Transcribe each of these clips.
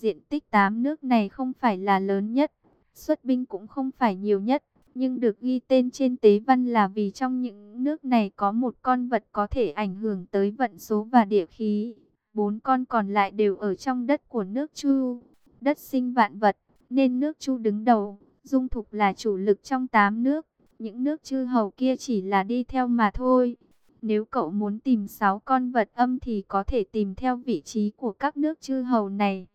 Diện tích tám nước này không phải là lớn nhất, xuất binh cũng không phải nhiều nhất, nhưng được ghi tên trên tế văn là vì trong những nước này có một con vật có thể ảnh hưởng tới vận số và địa khí. Bốn con còn lại đều ở trong đất của nước Chu, đất sinh vạn vật, nên nước Chu đứng đầu, dung thục là chủ lực trong tám nước. Những nước chư hầu kia chỉ là đi theo mà thôi. Nếu cậu muốn tìm sáu con vật âm thì có thể tìm theo vị trí của các nước chư hầu này.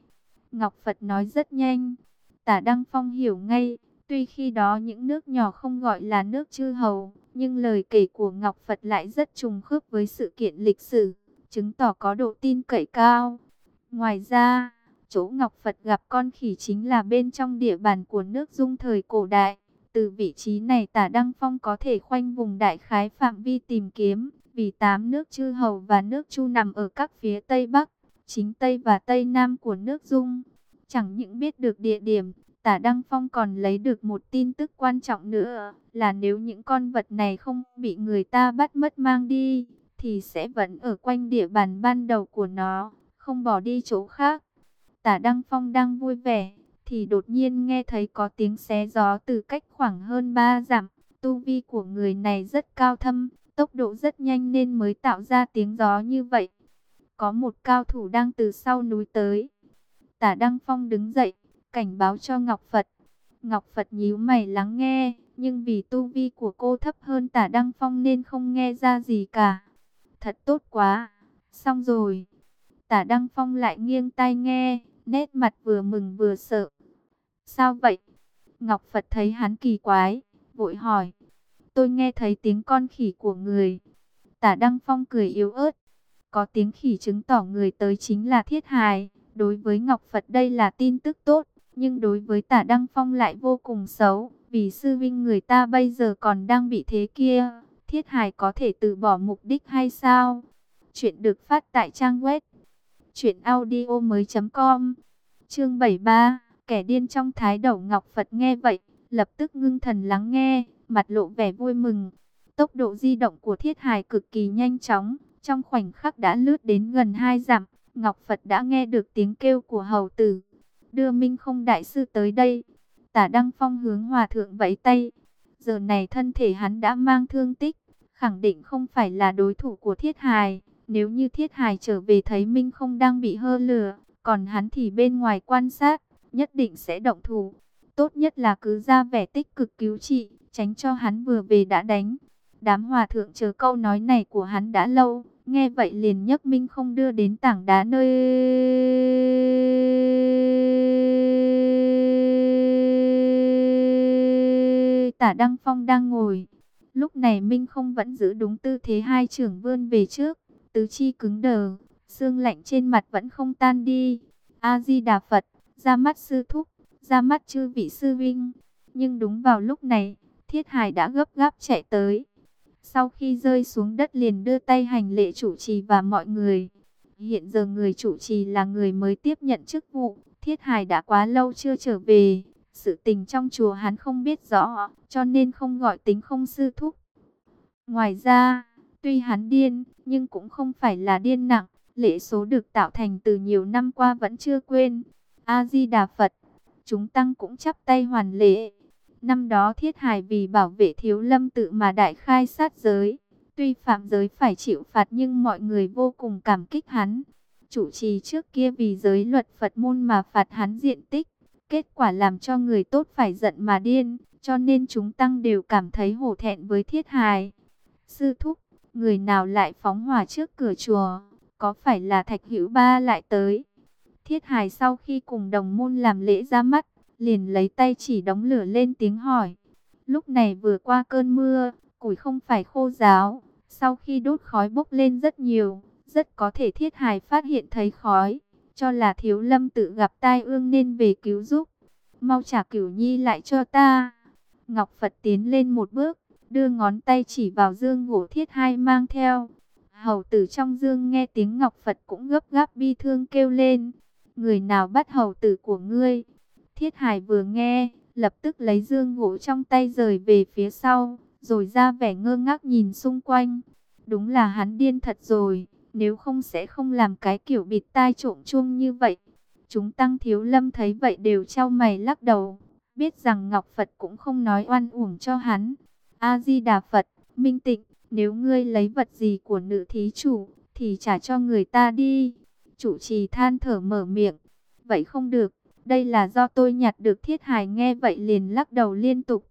Ngọc Phật nói rất nhanh. Tả Đăng Phong hiểu ngay, tuy khi đó những nước nhỏ không gọi là nước chư hầu, nhưng lời kể của Ngọc Phật lại rất trùng khớp với sự kiện lịch sử, chứng tỏ có độ tin cậy cao. Ngoài ra, chỗ Ngọc Phật gặp con khỉ chính là bên trong địa bàn của nước Dung thời cổ đại. Từ vị trí này tả Đăng Phong có thể khoanh vùng đại khái phạm vi tìm kiếm, vì tám nước chư hầu và nước chu nằm ở các phía Tây Bắc, chính Tây và Tây Nam của nước Dung. Chẳng những biết được địa điểm, tả Đăng Phong còn lấy được một tin tức quan trọng nữa, là nếu những con vật này không bị người ta bắt mất mang đi, thì sẽ vẫn ở quanh địa bàn ban đầu của nó, không bỏ đi chỗ khác. Tả Đăng Phong đang vui vẻ, thì đột nhiên nghe thấy có tiếng xé gió từ cách khoảng hơn 3 dặm. Tu vi của người này rất cao thâm, tốc độ rất nhanh nên mới tạo ra tiếng gió như vậy. Có một cao thủ đang từ sau núi tới. Tả Đăng Phong đứng dậy, cảnh báo cho Ngọc Phật. Ngọc Phật nhíu mày lắng nghe, nhưng vì tu vi của cô thấp hơn Tả Đăng Phong nên không nghe ra gì cả. Thật tốt quá, xong rồi. Tả Đăng Phong lại nghiêng tai nghe, nét mặt vừa mừng vừa sợ. Sao vậy? Ngọc Phật thấy hắn kỳ quái, vội hỏi. Tôi nghe thấy tiếng con khỉ của người. Tả Đăng Phong cười yếu ớt. Có tiếng khỉ chứng tỏ người tới chính là Thiết Hài. Đối với Ngọc Phật đây là tin tức tốt. Nhưng đối với tả Đăng Phong lại vô cùng xấu. Vì sư vinh người ta bây giờ còn đang bị thế kia. Thiết Hài có thể từ bỏ mục đích hay sao? Chuyện được phát tại trang web. Chuyện audio mới.com Chương 73 Kẻ điên trong thái đầu Ngọc Phật nghe vậy, lập tức ngưng thần lắng nghe, mặt lộ vẻ vui mừng. Tốc độ di động của thiết hài cực kỳ nhanh chóng, trong khoảnh khắc đã lướt đến gần hai dặm, Ngọc Phật đã nghe được tiếng kêu của hầu tử. Đưa Minh không đại sư tới đây. Tả Đăng Phong hướng hòa thượng vẫy tay. Giờ này thân thể hắn đã mang thương tích, khẳng định không phải là đối thủ của thiết hài. Nếu như thiết hài trở về thấy Minh không đang bị hơ lửa, còn hắn thì bên ngoài quan sát, nhất định sẽ động thủ. Tốt nhất là cứ ra vẻ tích cực cứu trị, tránh cho hắn vừa về đã đánh. Đám hòa thượng chờ câu nói này của hắn đã lâu, nghe vậy liền nhấc minh không đưa đến tảng đá nơi... Tả Đăng Phong đang ngồi. Lúc này Minh không vẫn giữ đúng tư thế hai trưởng vươn về trước, tứ chi cứng đờ, xương lạnh trên mặt vẫn không tan đi. A-di-đà Phật ra mắt sư thúc, ra mắt chư vị sư vinh. Nhưng đúng vào lúc này, Thiết Hải đã gấp gáp chạy tới. Sau khi rơi xuống đất liền đưa tay hành lễ chủ trì và mọi người. Hiện giờ người chủ trì là người mới tiếp nhận chức vụ. Thiết hài đã quá lâu chưa trở về. Sự tình trong chùa hắn không biết rõ, cho nên không gọi tính không sư thúc. Ngoài ra, tuy hắn điên, nhưng cũng không phải là điên nặng. Lễ số được tạo thành từ nhiều năm qua vẫn chưa quên. A-di-đà Phật, chúng tăng cũng chắp tay hoàn lễ. Năm đó Thiết hài vì bảo vệ thiếu lâm tự mà đại khai sát giới. Tuy phạm giới phải chịu phạt nhưng mọi người vô cùng cảm kích hắn. Chủ trì trước kia vì giới luật Phật môn mà phạt hắn diện tích. Kết quả làm cho người tốt phải giận mà điên. Cho nên chúng tăng đều cảm thấy hổ thẹn với Thiết hài. Sư thúc, người nào lại phóng hỏa trước cửa chùa? Có phải là Thạch Hữu Ba lại tới? Thiết hài sau khi cùng đồng môn làm lễ ra mắt, liền lấy tay chỉ đóng lửa lên tiếng hỏi. Lúc này vừa qua cơn mưa, củi không phải khô ráo, sau khi đốt khói bốc lên rất nhiều, rất có thể Thiết hài phát hiện thấy khói, cho là thiếu lâm tự gặp tai ương nên về cứu giúp. Mau trả cửu nhi lại cho ta. Ngọc Phật tiến lên một bước, đưa ngón tay chỉ vào dương gỗ thiết hai mang theo. Hầu tử trong dương nghe tiếng Ngọc Phật cũng gấp gáp bi thương kêu lên người nào bắt hầu tử của ngươi? Thiết Hải vừa nghe, lập tức lấy dương gỗ trong tay rời về phía sau, rồi ra vẻ ngơ ngác nhìn xung quanh. Đúng là hắn điên thật rồi, nếu không sẽ không làm cái kiểu bịt tai trộm chuông như vậy. Chúng tăng thiếu lâm thấy vậy đều trao mày lắc đầu, biết rằng Ngọc Phật cũng không nói oan uổng cho hắn. A-di-đà Phật, minh tịnh, nếu ngươi lấy vật gì của nữ thí chủ, thì trả cho người ta đi. Chủ trì than thở mở miệng, vậy không được, đây là do tôi nhặt được thiết hài nghe vậy liền lắc đầu liên tục.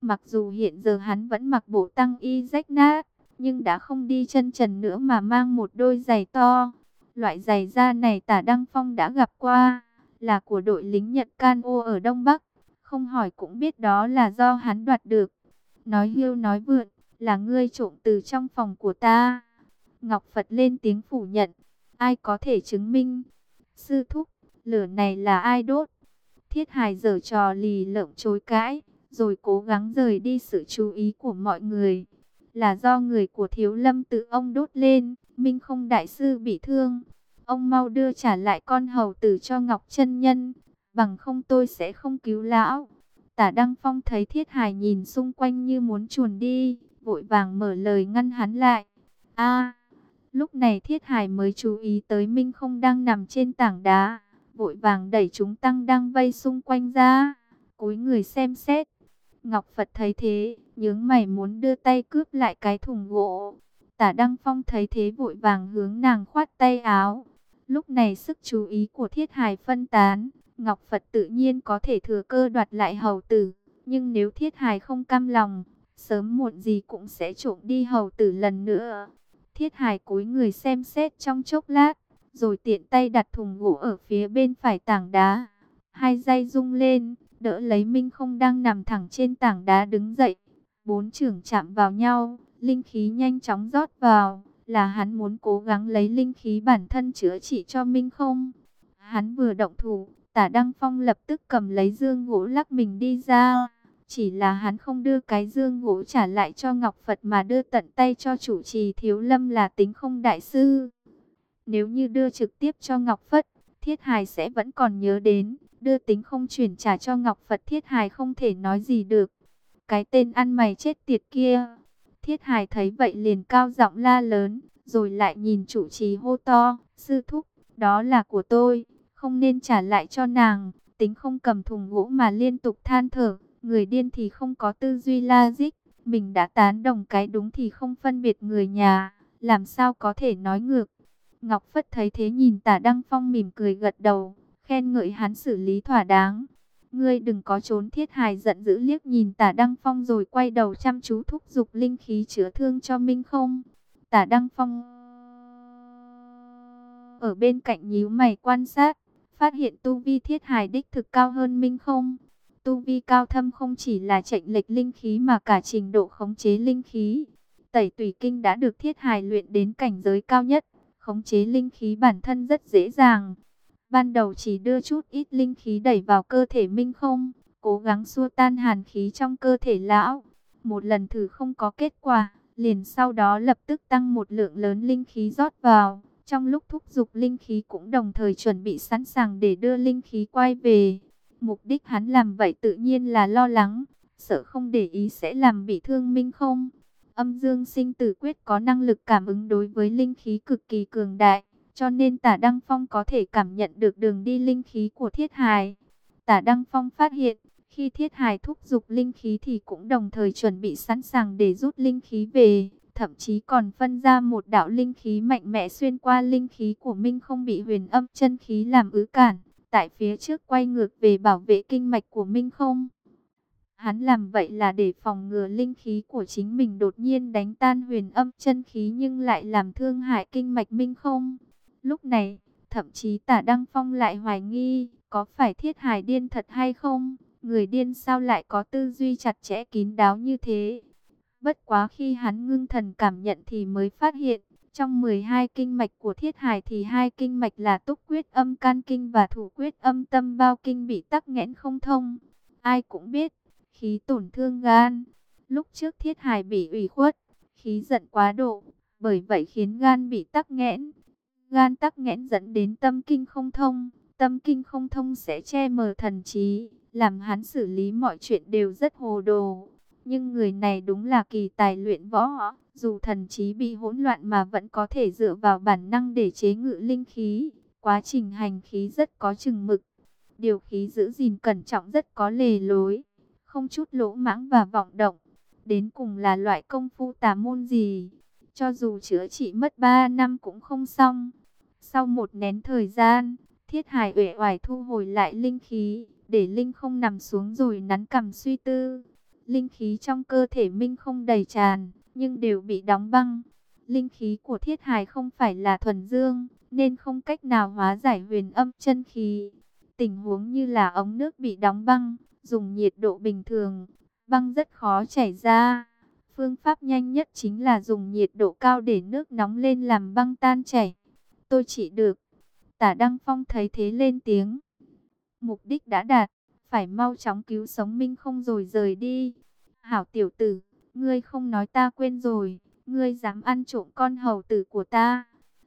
Mặc dù hiện giờ hắn vẫn mặc bộ tăng y rách nát, nhưng đã không đi chân trần nữa mà mang một đôi giày to. Loại giày da này tả Đăng Phong đã gặp qua, là của đội lính Nhật Can ô ở Đông Bắc. Không hỏi cũng biết đó là do hắn đoạt được. Nói hiêu nói vượn, là ngươi trộm từ trong phòng của ta. Ngọc Phật lên tiếng phủ nhận, ai có thể chứng minh? Sư thúc, lửa này là ai đốt? Thiết hài dở trò lì lợm chối cãi, rồi cố gắng rời đi sự chú ý của mọi người. Là do người của thiếu lâm tự ông đốt lên, Minh không đại sư bị thương. Ông mau đưa trả lại con hầu tử cho Ngọc chân Nhân, bằng không tôi sẽ không cứu lão. Tả Đăng Phong thấy Thiết hài nhìn xung quanh như muốn chuồn đi, vội vàng mở lời ngăn hắn lại. A, lúc này Thiết hài mới chú ý tới Minh không đang nằm trên tảng đá, vội vàng đẩy chúng tăng đang vây xung quanh ra, cúi người xem xét. Ngọc Phật thấy thế, nhướng mày muốn đưa tay cướp lại cái thùng gỗ. Tả Đăng Phong thấy thế vội vàng hướng nàng khoát tay áo. Lúc này sức chú ý của Thiết Hải phân tán, Ngọc Phật tự nhiên có thể thừa cơ đoạt lại hầu tử. Nhưng nếu Thiết Hải không cam lòng, sớm muộn gì cũng sẽ trộm đi hầu tử lần nữa. Thiết Hải cúi người xem xét trong chốc lát, rồi tiện tay đặt thùng gỗ ở phía bên phải tảng đá. Hai dây rung lên, đỡ lấy Minh không đang nằm thẳng trên tảng đá đứng dậy. Bốn trưởng chạm vào nhau, linh khí nhanh chóng rót vào, là hắn muốn cố gắng lấy linh khí bản thân chữa trị cho Minh không. Hắn vừa động thủ, tả Đăng Phong lập tức cầm lấy dương gỗ lắc mình đi ra. Chỉ là hắn không đưa cái dương gỗ trả lại cho Ngọc Phật mà đưa tận tay cho chủ trì thiếu lâm là tính không đại sư. Nếu như đưa trực tiếp cho Ngọc Phật, Thiết Hài sẽ vẫn còn nhớ đến, đưa tính không chuyển trả cho Ngọc Phật Thiết Hài không thể nói gì được. Cái tên ăn mày chết tiệt kia. Thiết Hài thấy vậy liền cao giọng la lớn, rồi lại nhìn chủ trì hô to, sư thúc, đó là của tôi, không nên trả lại cho nàng. Tính không cầm thùng gỗ mà liên tục than thở, người điên thì không có tư duy logic, mình đã tán đồng cái đúng thì không phân biệt người nhà, làm sao có thể nói ngược. Ngọc Phất thấy thế nhìn tả Đăng Phong mỉm cười gật đầu, khen ngợi hắn xử lý thỏa đáng. Ngươi đừng có trốn thiết hài giận dữ liếc nhìn tả Đăng Phong rồi quay đầu chăm chú thúc giục linh khí chữa thương cho Minh không. Tả Đăng Phong ở bên cạnh nhíu mày quan sát, phát hiện tu vi thiết hài đích thực cao hơn Minh không. Tu vi cao thâm không chỉ là chạy lệch linh khí mà cả trình độ khống chế linh khí. Tẩy tùy kinh đã được thiết hài luyện đến cảnh giới cao nhất, khống chế linh khí bản thân rất dễ dàng. Ban đầu chỉ đưa chút ít linh khí đẩy vào cơ thể Minh không, cố gắng xua tan hàn khí trong cơ thể lão. Một lần thử không có kết quả, liền sau đó lập tức tăng một lượng lớn linh khí rót vào. Trong lúc thúc giục linh khí cũng đồng thời chuẩn bị sẵn sàng để đưa linh khí quay về. Mục đích hắn làm vậy tự nhiên là lo lắng, sợ không để ý sẽ làm bị thương Minh không. Âm dương sinh tử quyết có năng lực cảm ứng đối với linh khí cực kỳ cường đại, cho nên tả Đăng Phong có thể cảm nhận được đường đi linh khí của thiết hài. Tả Đăng Phong phát hiện, khi thiết hài thúc giục linh khí thì cũng đồng thời chuẩn bị sẵn sàng để rút linh khí về, thậm chí còn phân ra một đạo linh khí mạnh mẽ xuyên qua linh khí của Minh không bị huyền âm chân khí làm ứ cản tại phía trước quay ngược về bảo vệ kinh mạch của Minh không. Hắn làm vậy là để phòng ngừa linh khí của chính mình đột nhiên đánh tan huyền âm chân khí nhưng lại làm thương hại kinh mạch Minh không. Lúc này, thậm chí tả Đăng Phong lại hoài nghi, có phải thiết hài điên thật hay không? Người điên sao lại có tư duy chặt chẽ kín đáo như thế? Bất quá khi hắn ngưng thần cảm nhận thì mới phát hiện, trong 12 kinh mạch của thiết hài thì hai kinh mạch là túc quyết âm can kinh và thủ quyết âm tâm bao kinh bị tắc nghẽn không thông. Ai cũng biết, khí tổn thương gan. Lúc trước thiết hải bị ủy khuất, khí giận quá độ, bởi vậy khiến gan bị tắc nghẽn. Gan tắc nghẽn dẫn đến tâm kinh không thông, tâm kinh không thông sẽ che mờ thần trí, làm hắn xử lý mọi chuyện đều rất hồ đồ. Nhưng người này đúng là kỳ tài luyện võ, dù thần trí bị hỗn loạn mà vẫn có thể dựa vào bản năng để chế ngự linh khí. Quá trình hành khí rất có chừng mực. Điều khí giữ gìn cẩn trọng rất có lề lối. Không chút lỗ mãng và vọng động. Đến cùng là loại công phu tà môn gì. Cho dù chữa trị mất 3 năm cũng không xong. Sau một nén thời gian, thiết hải uể oải thu hồi lại linh khí. Để linh không nằm xuống rồi nắn cằm suy tư. Linh khí trong cơ thể Minh không đầy tràn, nhưng đều bị đóng băng. Linh khí của thiết hài không phải là thuần dương, nên không cách nào hóa giải huyền âm chân khí. Tình huống như là ống nước bị đóng băng, dùng nhiệt độ bình thường, băng rất khó chảy ra. Phương pháp nhanh nhất chính là dùng nhiệt độ cao để nước nóng lên làm băng tan chảy. Tôi chỉ được. Tả Đăng Phong thấy thế lên tiếng. Mục đích đã đạt, phải mau chóng cứu sống Minh không rồi rời đi. Hảo tiểu tử, ngươi không nói ta quên rồi, ngươi dám ăn trộm con hầu tử của ta.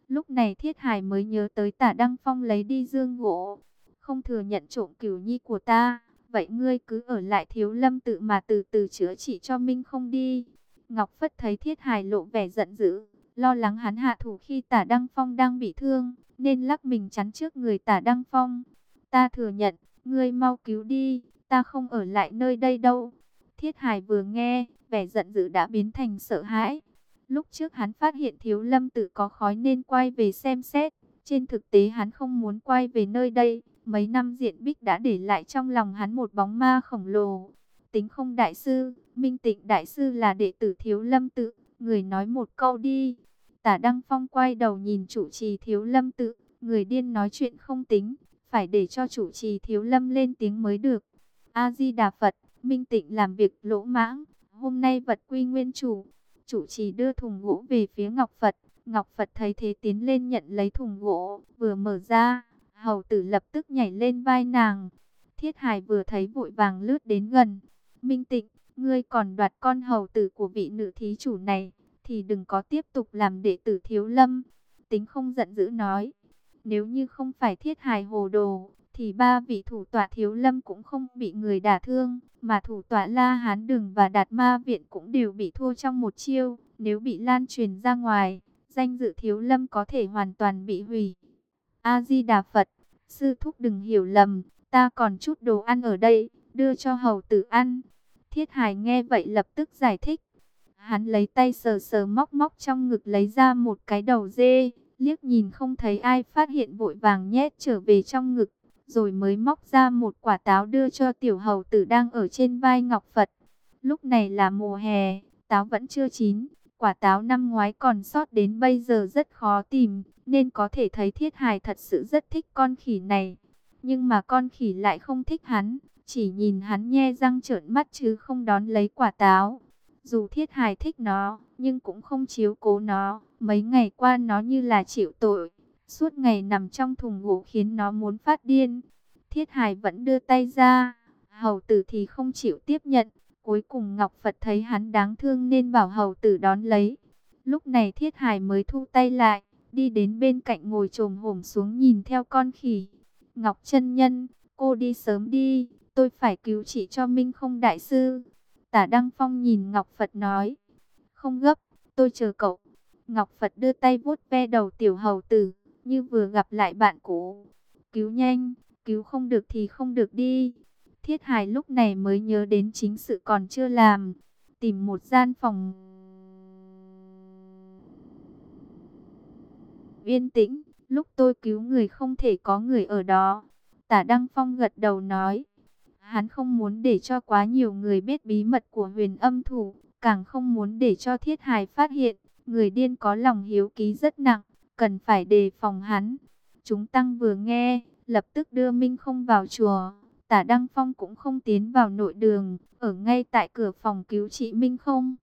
Lúc này Thiết Hải mới nhớ tới tả Đăng Phong lấy đi dương gỗ, không thừa nhận trộm cửu nhi của ta. Vậy ngươi cứ ở lại thiếu lâm tự mà từ từ chữa trị cho Minh không đi. Ngọc Phất thấy Thiết hài lộ vẻ giận dữ, lo lắng hắn hạ thủ khi tả Đăng Phong đang bị thương, nên lắc mình chắn trước người tả Đăng Phong. Ta thừa nhận, ngươi mau cứu đi, ta không ở lại nơi đây đâu. Thiết hài vừa nghe, vẻ giận dữ đã biến thành sợ hãi. Lúc trước hắn phát hiện thiếu lâm tự có khói nên quay về xem xét. Trên thực tế hắn không muốn quay về nơi đây. Mấy năm diện bích đã để lại trong lòng hắn một bóng ma khổng lồ. Tính không đại sư, minh tịnh đại sư là đệ tử thiếu lâm tự. Người nói một câu đi. Tả Đăng Phong quay đầu nhìn chủ trì thiếu lâm tự. Người điên nói chuyện không tính. Phải để cho chủ trì thiếu lâm lên tiếng mới được. A-di-đà Phật. Minh Tịnh làm việc lỗ mãng, hôm nay vật quy nguyên chủ. Chủ trì đưa thùng gỗ về phía Ngọc Phật, Ngọc Phật thấy thế tiến lên nhận lấy thùng gỗ, vừa mở ra, hầu tử lập tức nhảy lên vai nàng. Thiết Hải vừa thấy vội vàng lướt đến gần. Minh Tịnh, ngươi còn đoạt con hầu tử của vị nữ thí chủ này, thì đừng có tiếp tục làm đệ tử thiếu lâm. Tính không giận dữ nói, nếu như không phải Thiết Hải hồ đồ, thì ba vị thủ tọa thiếu lâm cũng không bị người đả thương, mà thủ tọa La Hán Đường và Đạt Ma Viện cũng đều bị thua trong một chiêu, nếu bị lan truyền ra ngoài, danh dự thiếu lâm có thể hoàn toàn bị hủy. A-di-đà Phật, sư thúc đừng hiểu lầm, ta còn chút đồ ăn ở đây, đưa cho hầu tử ăn. Thiết Hải nghe vậy lập tức giải thích. Hắn lấy tay sờ sờ móc móc trong ngực lấy ra một cái đầu dê, liếc nhìn không thấy ai phát hiện vội vàng nhét trở về trong ngực rồi mới móc ra một quả táo đưa cho tiểu hầu tử đang ở trên vai Ngọc Phật. Lúc này là mùa hè, táo vẫn chưa chín, quả táo năm ngoái còn sót đến bây giờ rất khó tìm, nên có thể thấy Thiết hài thật sự rất thích con khỉ này. Nhưng mà con khỉ lại không thích hắn, chỉ nhìn hắn nhe răng trợn mắt chứ không đón lấy quả táo. Dù Thiết hài thích nó, nhưng cũng không chiếu cố nó, mấy ngày qua nó như là chịu tội. Suốt ngày nằm trong thùng gỗ khiến nó muốn phát điên. Thiết hài vẫn đưa tay ra, hầu tử thì không chịu tiếp nhận. Cuối cùng Ngọc Phật thấy hắn đáng thương nên bảo hầu tử đón lấy. Lúc này Thiết hài mới thu tay lại, đi đến bên cạnh ngồi trồm hổm xuống nhìn theo con khỉ. Ngọc chân Nhân, cô đi sớm đi, tôi phải cứu chị cho Minh không đại sư. Tả Đăng Phong nhìn Ngọc Phật nói, không gấp, tôi chờ cậu. Ngọc Phật đưa tay vuốt ve đầu tiểu hầu tử như vừa gặp lại bạn cũ. Cứu nhanh, cứu không được thì không được đi. Thiết Hải lúc này mới nhớ đến chính sự còn chưa làm, tìm một gian phòng yên tĩnh, lúc tôi cứu người không thể có người ở đó. Tả Đăng Phong gật đầu nói, hắn không muốn để cho quá nhiều người biết bí mật của huyền âm thủ, càng không muốn để cho Thiết hài phát hiện, người điên có lòng hiếu ký rất nặng cần phải đề phòng hắn. Chúng tăng vừa nghe, lập tức đưa Minh không vào chùa. Tả Đăng Phong cũng không tiến vào nội đường, ở ngay tại cửa phòng cứu trị Minh không.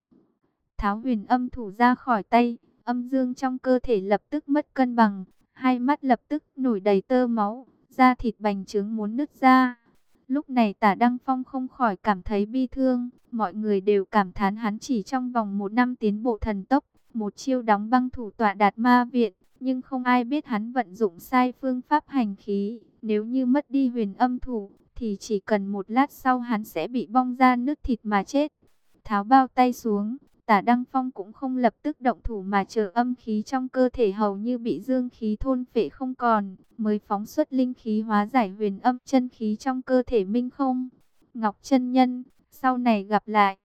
Tháo huyền âm thủ ra khỏi tay, âm dương trong cơ thể lập tức mất cân bằng, hai mắt lập tức nổi đầy tơ máu, da thịt bành trướng muốn nứt ra. Lúc này tả Đăng Phong không khỏi cảm thấy bi thương, mọi người đều cảm thán hắn chỉ trong vòng một năm tiến bộ thần tốc, một chiêu đóng băng thủ tọa đạt ma viện, nhưng không ai biết hắn vận dụng sai phương pháp hành khí. Nếu như mất đi huyền âm thủ, thì chỉ cần một lát sau hắn sẽ bị bong ra nước thịt mà chết. Tháo bao tay xuống, Tả Đăng Phong cũng không lập tức động thủ mà chờ âm khí trong cơ thể hầu như bị dương khí thôn phệ không còn, mới phóng xuất linh khí hóa giải huyền âm chân khí trong cơ thể Minh không. Ngọc chân Nhân, sau này gặp lại.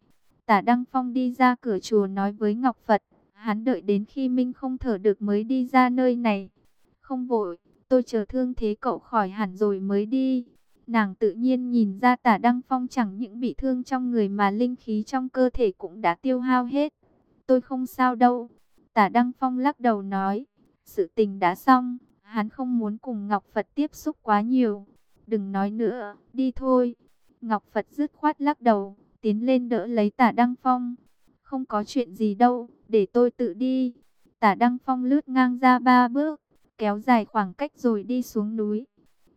Tả Đăng Phong đi ra cửa chùa nói với Ngọc Phật, hắn đợi đến khi Minh không thở được mới đi ra nơi này. Không vội, tôi chờ thương thế cậu khỏi hẳn rồi mới đi. Nàng tự nhiên nhìn ra tả Đăng Phong chẳng những bị thương trong người mà linh khí trong cơ thể cũng đã tiêu hao hết. Tôi không sao đâu. Tả Đăng Phong lắc đầu nói, sự tình đã xong, hắn không muốn cùng Ngọc Phật tiếp xúc quá nhiều. Đừng nói nữa, đi thôi. Ngọc Phật dứt khoát lắc đầu, tiến lên đỡ lấy tả Đăng Phong. Không có chuyện gì đâu, để tôi tự đi. Tả Đăng Phong lướt ngang ra ba bước, kéo dài khoảng cách rồi đi xuống núi.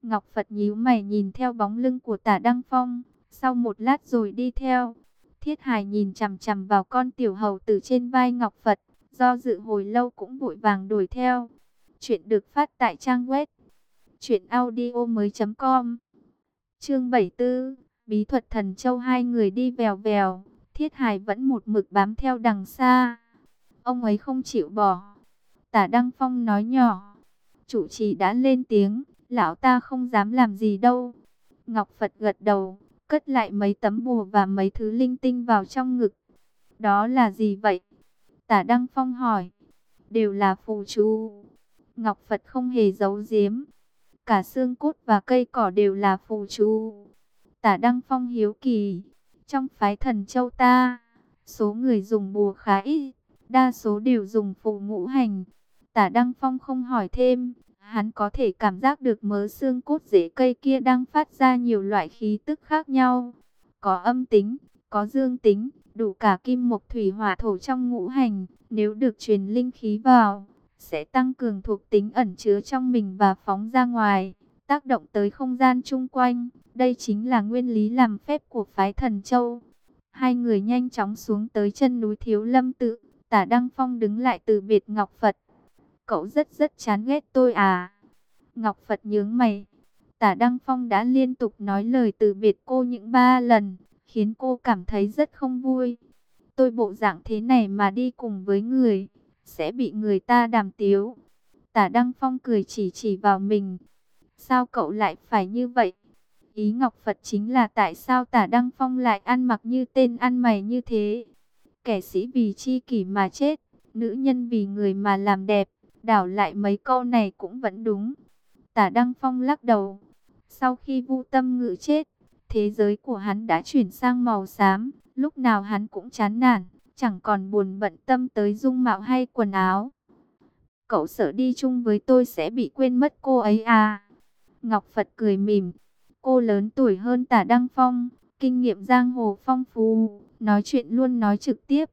Ngọc Phật nhíu mày nhìn theo bóng lưng của tả Đăng Phong, sau một lát rồi đi theo. Thiết Hải nhìn chằm chằm vào con tiểu hầu tử trên vai Ngọc Phật, do dự hồi lâu cũng vội vàng đuổi theo. Chuyện được phát tại trang web truyệnaudiomoi.com. Chương 74, Bí thuật thần châu hai người đi vèo vèo, Thiết Hải vẫn một mực bám theo đằng xa. Ông ấy không chịu bỏ. Tả Đăng Phong nói nhỏ, chủ trì đã lên tiếng, lão ta không dám làm gì đâu. Ngọc Phật gật đầu, cất lại mấy tấm bùa và mấy thứ linh tinh vào trong ngực. Đó là gì vậy? Tả Đăng Phong hỏi. Đều là phù chú. Ngọc Phật không hề giấu giếm. Cả xương cốt và cây cỏ đều là phù chú. Tả Đăng Phong hiếu kỳ. Trong phái thần châu ta, số người dùng bùa khá ít. Đa số đều dùng phù ngũ hành. Tả Đăng Phong không hỏi thêm, Hắn có thể cảm giác được mớ xương cốt rễ cây kia đang phát ra nhiều loại khí tức khác nhau. Có âm tính, có dương tính, đủ cả kim mộc thủy hỏa thổ trong ngũ hành. Nếu được truyền linh khí vào, sẽ tăng cường thuộc tính ẩn chứa trong mình và phóng ra ngoài, tác động tới không gian chung quanh. Đây chính là nguyên lý làm phép của phái thần châu. Hai người nhanh chóng xuống tới chân núi Thiếu Lâm Tự. Tả Đăng Phong đứng lại từ biệt Ngọc Phật cậu rất rất chán ghét tôi à? Ngọc Phật nhướng mày. Tả Đăng Phong đã liên tục nói lời từ biệt cô những ba lần, khiến cô cảm thấy rất không vui. Tôi bộ dạng thế này mà đi cùng với người, sẽ bị người ta đàm tiếu. Tả Đăng Phong cười chỉ chỉ vào mình. Sao cậu lại phải như vậy? Ý Ngọc Phật chính là tại sao Tả Đăng Phong lại ăn mặc như tên ăn mày như thế? Kẻ sĩ vì chi kỷ mà chết, nữ nhân vì người mà làm đẹp. Đảo lại mấy câu này cũng vẫn đúng. Tả Đăng Phong lắc đầu. Sau khi Vu Tâm Ngự chết, thế giới của hắn đã chuyển sang màu xám. Lúc nào hắn cũng chán nản, chẳng còn buồn bận tâm tới dung mạo hay quần áo. Cậu sợ đi chung với tôi sẽ bị quên mất cô ấy à? Ngọc Phật cười mỉm. Cô lớn tuổi hơn tả Đăng Phong, kinh nghiệm giang hồ phong phú, nói chuyện luôn nói trực tiếp.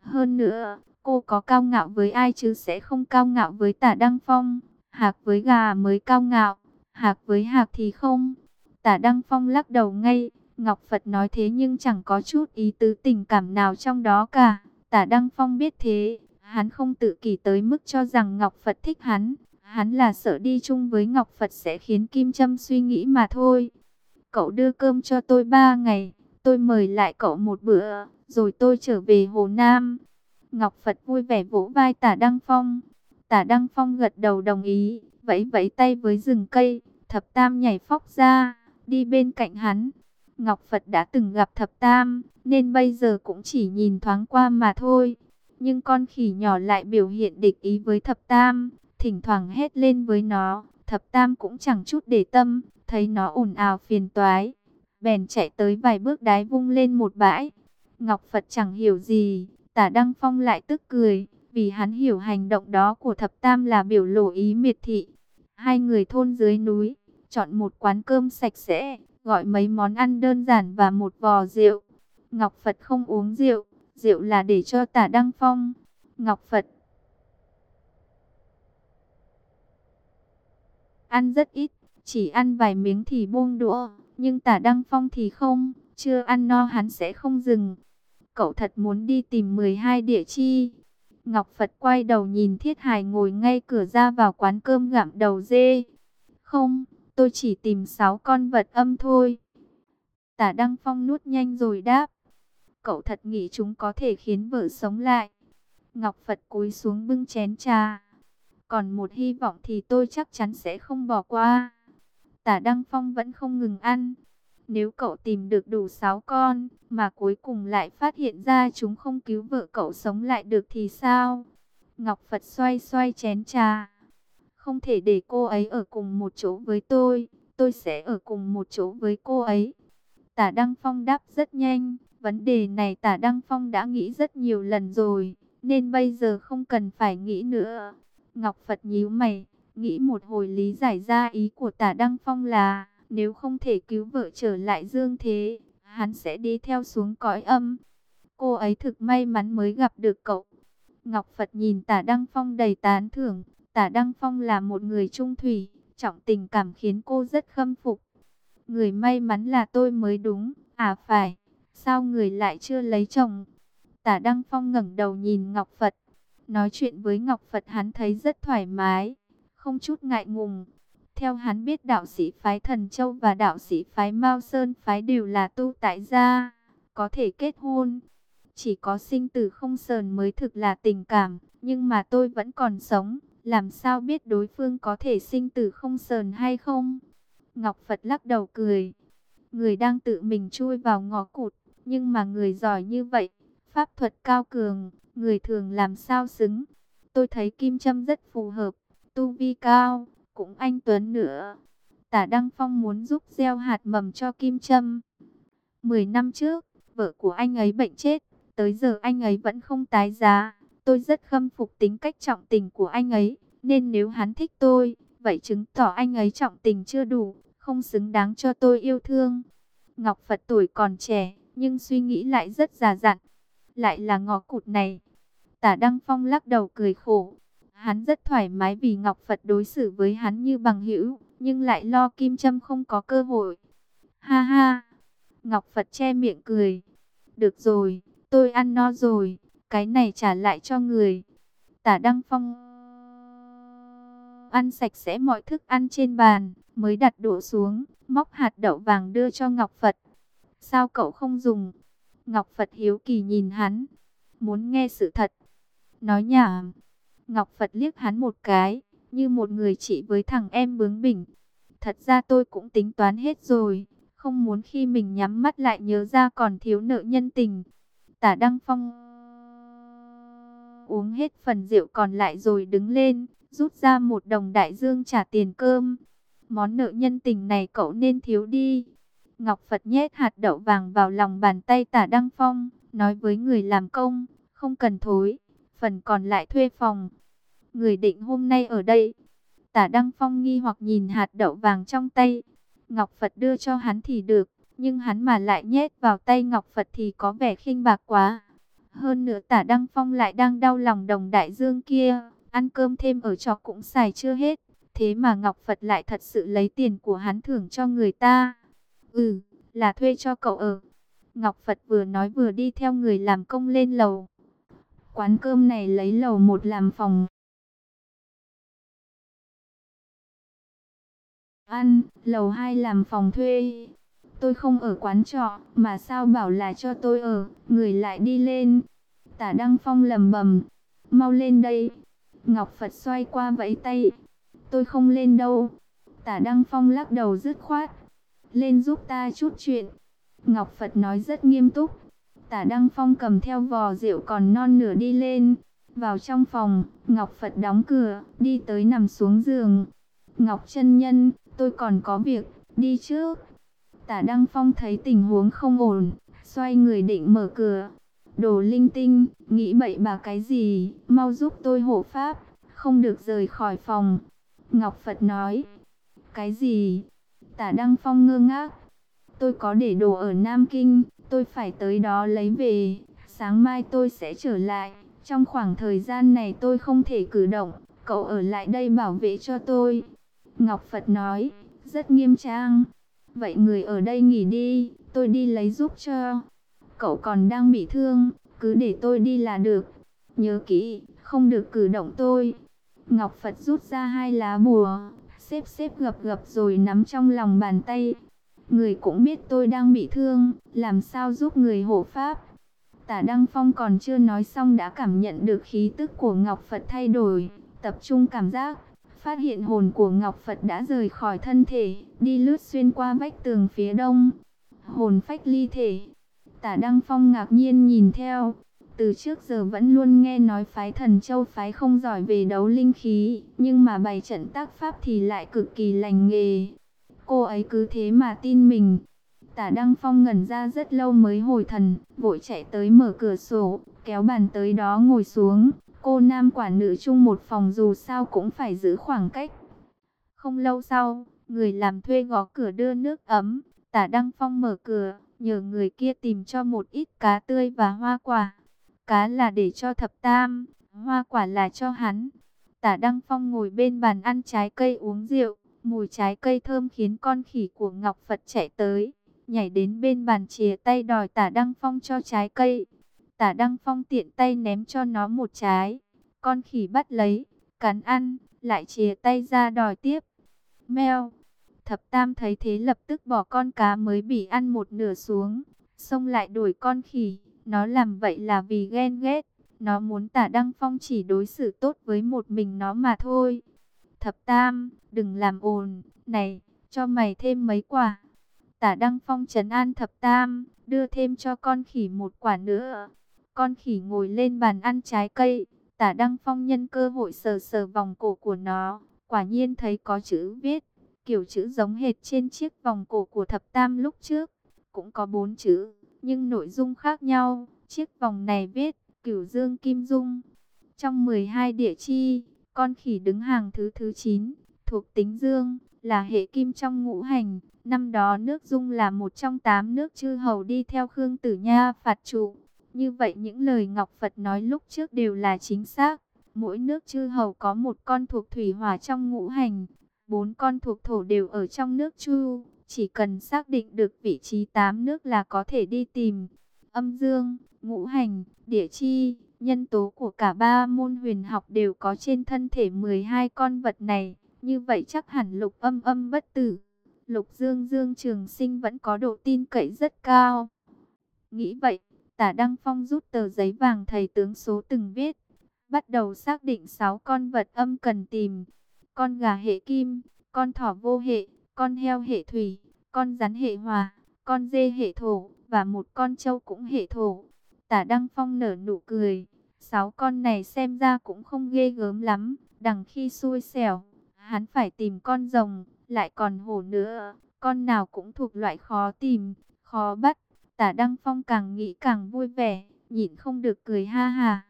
Hơn nữa, Cô có cao ngạo với ai chứ sẽ không cao ngạo với tả Đăng Phong. Hạc với gà mới cao ngạo, hạc với hạc thì không. Tả Đăng Phong lắc đầu ngay, Ngọc Phật nói thế nhưng chẳng có chút ý tứ tình cảm nào trong đó cả. Tả Đăng Phong biết thế, hắn không tự kỷ tới mức cho rằng Ngọc Phật thích hắn. Hắn là sợ đi chung với Ngọc Phật sẽ khiến Kim Trâm suy nghĩ mà thôi. Cậu đưa cơm cho tôi ba ngày, tôi mời lại cậu một bữa, rồi tôi trở về Hồ Nam. Ngọc Phật vui vẻ vỗ vai tả Đăng Phong. Tả Đăng Phong gật đầu đồng ý, vẫy vẫy tay với rừng cây, thập tam nhảy phóc ra, đi bên cạnh hắn. Ngọc Phật đã từng gặp thập tam, nên bây giờ cũng chỉ nhìn thoáng qua mà thôi. Nhưng con khỉ nhỏ lại biểu hiện địch ý với thập tam, thỉnh thoảng hét lên với nó. Thập tam cũng chẳng chút để tâm, thấy nó ồn ào phiền toái. Bèn chạy tới vài bước đái vung lên một bãi. Ngọc Phật chẳng hiểu gì, Tả Đăng Phong lại tức cười, vì hắn hiểu hành động đó của thập tam là biểu lộ ý miệt thị. Hai người thôn dưới núi, chọn một quán cơm sạch sẽ, gọi mấy món ăn đơn giản và một vò rượu. Ngọc Phật không uống rượu, rượu là để cho tả Đăng Phong. Ngọc Phật ăn rất ít, chỉ ăn vài miếng thì buông đũa, nhưng tả Đăng Phong thì không, chưa ăn no hắn sẽ không dừng cậu thật muốn đi tìm 12 địa chi. Ngọc Phật quay đầu nhìn Thiết Hải ngồi ngay cửa ra vào quán cơm gặm đầu dê. Không, tôi chỉ tìm 6 con vật âm thôi. Tả Đăng Phong nuốt nhanh rồi đáp. Cậu thật nghĩ chúng có thể khiến vợ sống lại. Ngọc Phật cúi xuống bưng chén trà. Còn một hy vọng thì tôi chắc chắn sẽ không bỏ qua. Tả Đăng Phong vẫn không ngừng ăn. Nếu cậu tìm được đủ 6 con, mà cuối cùng lại phát hiện ra chúng không cứu vợ cậu sống lại được thì sao? Ngọc Phật xoay xoay chén trà. Không thể để cô ấy ở cùng một chỗ với tôi, tôi sẽ ở cùng một chỗ với cô ấy. Tả Đăng Phong đáp rất nhanh, vấn đề này Tả Đăng Phong đã nghĩ rất nhiều lần rồi, nên bây giờ không cần phải nghĩ nữa. Ngọc Phật nhíu mày, nghĩ một hồi lý giải ra ý của Tả Đăng Phong là, nếu không thể cứu vợ trở lại dương thế, hắn sẽ đi theo xuống cõi âm. Cô ấy thực may mắn mới gặp được cậu. Ngọc Phật nhìn Tả Đăng Phong đầy tán thưởng, Tả Đăng Phong là một người trung thủy, trọng tình cảm khiến cô rất khâm phục. Người may mắn là tôi mới đúng, à phải, sao người lại chưa lấy chồng? Tả Đăng Phong ngẩng đầu nhìn Ngọc Phật, nói chuyện với Ngọc Phật hắn thấy rất thoải mái, không chút ngại ngùng. Theo hắn biết đạo sĩ phái Thần Châu và đạo sĩ phái Mao Sơn phái đều là tu tại gia, có thể kết hôn. Chỉ có sinh tử không sờn mới thực là tình cảm, nhưng mà tôi vẫn còn sống, làm sao biết đối phương có thể sinh tử không sờn hay không? Ngọc Phật lắc đầu cười. Người đang tự mình chui vào ngõ cụt, nhưng mà người giỏi như vậy, pháp thuật cao cường, người thường làm sao xứng. Tôi thấy Kim Trâm rất phù hợp, tu vi cao, cũng anh Tuấn nữa. Tả Đăng Phong muốn giúp gieo hạt mầm cho Kim Trâm. Mười năm trước, vợ của anh ấy bệnh chết, tới giờ anh ấy vẫn không tái giá. Tôi rất khâm phục tính cách trọng tình của anh ấy, nên nếu hắn thích tôi, vậy chứng tỏ anh ấy trọng tình chưa đủ, không xứng đáng cho tôi yêu thương. Ngọc Phật tuổi còn trẻ, nhưng suy nghĩ lại rất già dặn. Lại là ngọ cụt này. Tả Đăng Phong lắc đầu cười khổ. Hắn rất thoải mái vì Ngọc Phật đối xử với hắn như bằng hữu, nhưng lại lo Kim Trâm không có cơ hội. Ha ha! Ngọc Phật che miệng cười. Được rồi, tôi ăn no rồi, cái này trả lại cho người. Tả Đăng Phong ăn sạch sẽ mọi thức ăn trên bàn, mới đặt đũa xuống, móc hạt đậu vàng đưa cho Ngọc Phật. Sao cậu không dùng? Ngọc Phật hiếu kỳ nhìn hắn, muốn nghe sự thật. Nói nhảm. Ngọc Phật liếc hắn một cái, như một người chị với thằng em bướng bỉnh. Thật ra tôi cũng tính toán hết rồi, không muốn khi mình nhắm mắt lại nhớ ra còn thiếu nợ nhân tình. Tả Đăng Phong uống hết phần rượu còn lại rồi đứng lên, rút ra một đồng đại dương trả tiền cơm. Món nợ nhân tình này cậu nên thiếu đi. Ngọc Phật nhét hạt đậu vàng vào lòng bàn tay tả Đăng Phong, nói với người làm công, không cần thối, phần còn lại thuê phòng. Người định hôm nay ở đây. Tả Đăng Phong nghi hoặc nhìn hạt đậu vàng trong tay. Ngọc Phật đưa cho hắn thì được, nhưng hắn mà lại nhét vào tay Ngọc Phật thì có vẻ khinh bạc quá. Hơn nữa tả Đăng Phong lại đang đau lòng đồng đại dương kia, ăn cơm thêm ở trọ cũng xài chưa hết. Thế mà Ngọc Phật lại thật sự lấy tiền của hắn thưởng cho người ta. Ừ, là thuê cho cậu ở. Ngọc Phật vừa nói vừa đi theo người làm công lên lầu. Quán cơm này lấy lầu một làm phòng. Ăn, lầu 2 làm phòng thuê. Tôi không ở quán trọ, mà sao bảo là cho tôi ở, người lại đi lên. Tả Đăng Phong lầm bầm, mau lên đây. Ngọc Phật xoay qua vẫy tay, tôi không lên đâu. Tả Đăng Phong lắc đầu dứt khoát, lên giúp ta chút chuyện. Ngọc Phật nói rất nghiêm túc. Tả Đăng Phong cầm theo vò rượu còn non nửa đi lên. Vào trong phòng, Ngọc Phật đóng cửa, đi tới nằm xuống giường. Ngọc chân Nhân, tôi còn có việc, đi trước. Tả Đăng Phong thấy tình huống không ổn, xoay người định mở cửa. Đồ linh tinh, nghĩ bậy bà cái gì, mau giúp tôi hộ pháp, không được rời khỏi phòng. Ngọc Phật nói, cái gì? Tả Đăng Phong ngơ ngác. Tôi có để đồ ở Nam Kinh, tôi phải tới đó lấy về. Sáng mai tôi sẽ trở lại. Trong khoảng thời gian này tôi không thể cử động. Cậu ở lại đây bảo vệ cho tôi. Ngọc Phật nói, rất nghiêm trang. Vậy người ở đây nghỉ đi, tôi đi lấy giúp cho. Cậu còn đang bị thương, cứ để tôi đi là được. Nhớ kỹ, không được cử động tôi. Ngọc Phật rút ra hai lá bùa, xếp xếp gập gập rồi nắm trong lòng bàn tay. Người cũng biết tôi đang bị thương, làm sao giúp người hộ pháp. Tả Đăng Phong còn chưa nói xong đã cảm nhận được khí tức của Ngọc Phật thay đổi, tập trung cảm giác, phát hiện hồn của Ngọc Phật đã rời khỏi thân thể, đi lướt xuyên qua vách tường phía đông. Hồn phách ly thể. Tả Đăng Phong ngạc nhiên nhìn theo, từ trước giờ vẫn luôn nghe nói phái thần châu phái không giỏi về đấu linh khí, nhưng mà bày trận tác pháp thì lại cực kỳ lành nghề. Cô ấy cứ thế mà tin mình. Tả Đăng Phong ngẩn ra rất lâu mới hồi thần, vội chạy tới mở cửa sổ, kéo bàn tới đó ngồi xuống. Cô nam quả nữ chung một phòng dù sao cũng phải giữ khoảng cách. Không lâu sau, người làm thuê gõ cửa đưa nước ấm. Tả Đăng Phong mở cửa, nhờ người kia tìm cho một ít cá tươi và hoa quả. Cá là để cho thập tam, hoa quả là cho hắn. Tả Đăng Phong ngồi bên bàn ăn trái cây uống rượu, mùi trái cây thơm khiến con khỉ của Ngọc Phật chạy tới, nhảy đến bên bàn chìa tay đòi Tả Đăng Phong cho trái cây. Tả Đăng Phong tiện tay ném cho nó một trái, con khỉ bắt lấy, cắn ăn, lại chìa tay ra đòi tiếp. Mèo, thập tam thấy thế lập tức bỏ con cá mới bị ăn một nửa xuống, xông lại đuổi con khỉ. Nó làm vậy là vì ghen ghét. Nó muốn tả Đăng Phong chỉ đối xử tốt với một mình nó mà thôi. Thập Tam, đừng làm ồn. Này, cho mày thêm mấy quả. Tả Đăng Phong trấn an Thập Tam, đưa thêm cho con khỉ một quả nữa. Con khỉ ngồi lên bàn ăn trái cây. Tả Đăng Phong nhân cơ hội sờ sờ vòng cổ của nó. Quả nhiên thấy có chữ viết. Kiểu chữ giống hệt trên chiếc vòng cổ của Thập Tam lúc trước. Cũng có bốn chữ nhưng nội dung khác nhau. Chiếc vòng này viết Cửu Dương Kim Dung. Trong 12 địa chi, con khỉ đứng hàng thứ thứ 9, thuộc tính Dương, là hệ kim trong ngũ hành. Năm đó nước Dung là một trong tám nước chư hầu đi theo Khương Tử Nha phạt trụ. Như vậy những lời Ngọc Phật nói lúc trước đều là chính xác. Mỗi nước chư hầu có một con thuộc thủy hỏa trong ngũ hành, bốn con thuộc thổ đều ở trong nước chu. Chỉ cần xác định được vị trí tám nước là có thể đi tìm. Âm dương, ngũ hành, địa chi, nhân tố của cả ba môn huyền học đều có trên thân thể 12 con vật này. Như vậy chắc hẳn lục âm âm bất tử. Lục dương dương trường sinh vẫn có độ tin cậy rất cao. Nghĩ vậy, tả Đăng Phong rút tờ giấy vàng thầy tướng số từng viết. Bắt đầu xác định 6 con vật âm cần tìm. Con gà hệ kim, con thỏ vô hệ, con heo hệ thủy, con rắn hệ hòa, con dê hệ thổ và một con trâu cũng hệ thổ. Tả Đăng Phong nở nụ cười, sáu con này xem ra cũng không ghê gớm lắm, đằng khi xui xẻo, hắn phải tìm con rồng, lại còn hổ nữa, con nào cũng thuộc loại khó tìm, khó bắt. Tả Đăng Phong càng nghĩ càng vui vẻ, nhịn không được cười ha ha.